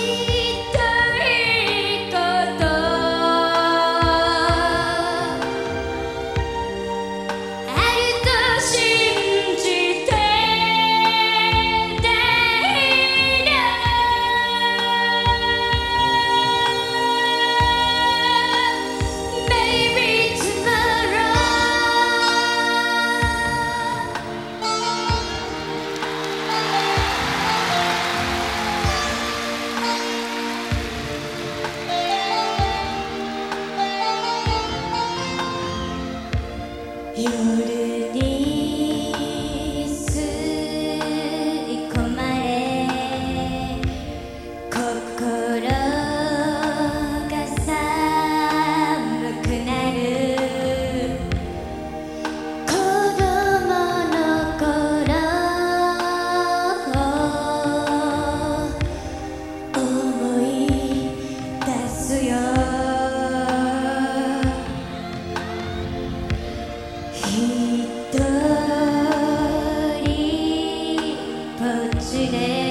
see You didn't. yeah.